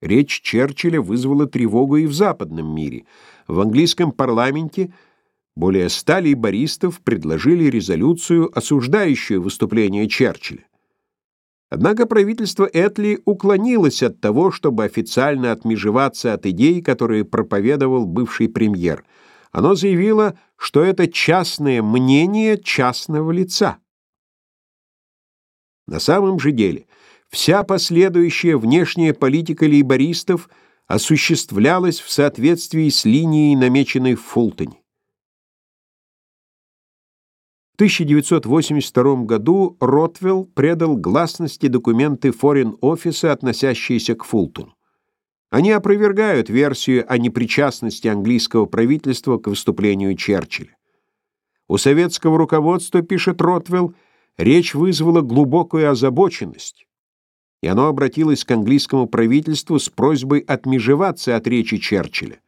Речь Черчилля вызвала тревогу и в западном мире. В английском парламенте более ста лейбористов предложили резолюцию, осуждающую выступление Черчилля. Однако правительство Этли уклонилось от того, чтобы официально отмежеваться от идей, которые проповедовал бывший премьер. Оно заявило, что это частное мнение частного лица. На самом же деле, вся последующая внешняя политика лейбористов осуществлялась в соответствии с линией, намеченной в Фултоне. 1982 году Ротвелл предал гласности документы Office, относящиеся к Фултону. Они опровергают версию о непричастности английского правительства к выступлению Черчилля. У советского руководства, пишет Ротвелл, речь вызвала глубокую озабоченность, и оно обратилось к английскому правительству с просьбой отмежеваться от речи Черчилля.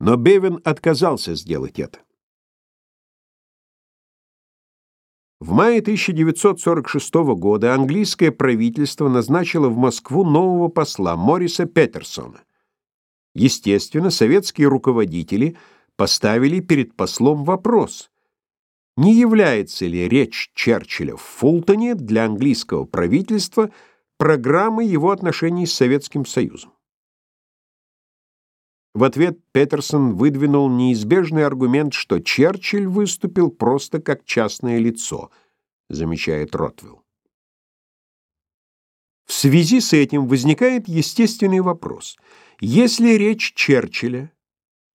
Но Бевин отказался сделать это. В мае 1946 года английское правительство назначило в Москву нового посла Мориса Петерсона. Естественно, советские руководители поставили перед послом вопрос, не является ли речь Черчилля в Фултоне для английского правительства программой его отношений с Советским Союзом. В ответ Петерсон выдвинул неизбежный аргумент, что Черчилль выступил просто как частное лицо, замечает Ротвелл. В связи с этим возникает естественный вопрос. Если речь Черчилля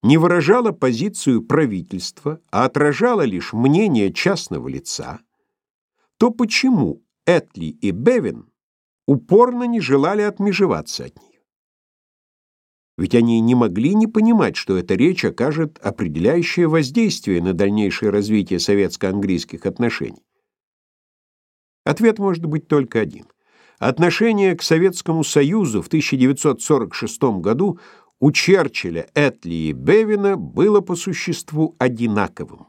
не выражала позицию правительства, а отражала лишь мнение частного лица, то почему Этли и Бевин упорно не желали отмежеваться от нее? Ведь они не могли не понимать, что эта речь окажет определяющее воздействие на дальнейшее развитие советско-английских отношений. Ответ может быть только один. Отношение к Советскому Союзу в 1946 году у Черчилля, Этли и Бевина было по существу одинаковым.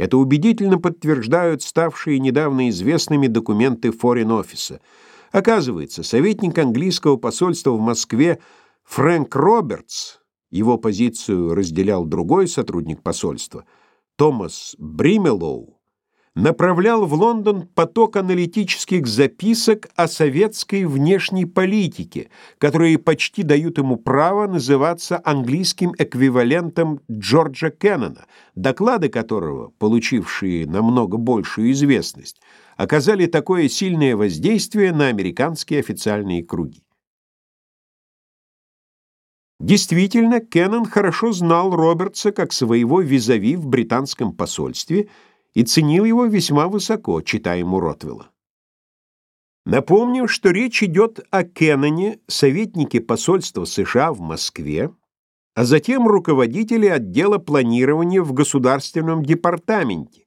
Это убедительно подтверждают ставшие недавно известными документы Office. Оказывается, советник английского посольства в Москве Фрэнк Робертс, его позицию разделял другой сотрудник посольства, Томас Бримелоу, направлял в Лондон поток аналитических записок о советской внешней политике, которые почти дают ему право называться английским эквивалентом Джорджа Кеннона, доклады которого, получившие намного большую известность, оказали такое сильное воздействие на американские официальные круги. Действительно, Кеннон хорошо знал Робертса как своего визави в британском посольстве и ценил его весьма высоко, читая ему Ротвелла. Напомним, что речь идет о Кенноне, советнике посольства США в Москве, а затем руководителе отдела планирования в Государственном департаменте,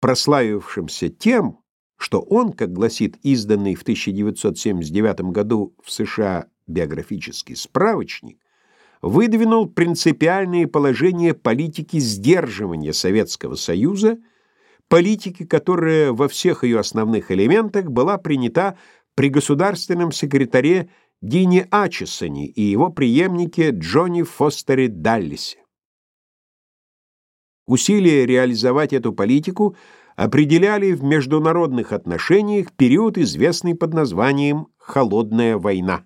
прославившемся тем, что он, как гласит изданный в 1979 году в США биографический справочник, выдвинул принципиальные положения политики сдерживания Советского Союза, политики, которая во всех ее основных элементах была принята при государственном секретаре Дине Ачесоне и его преемнике Джонни Фостере Даллисе. Усилия реализовать эту политику определяли в международных отношениях период, известный под названием «Холодная война».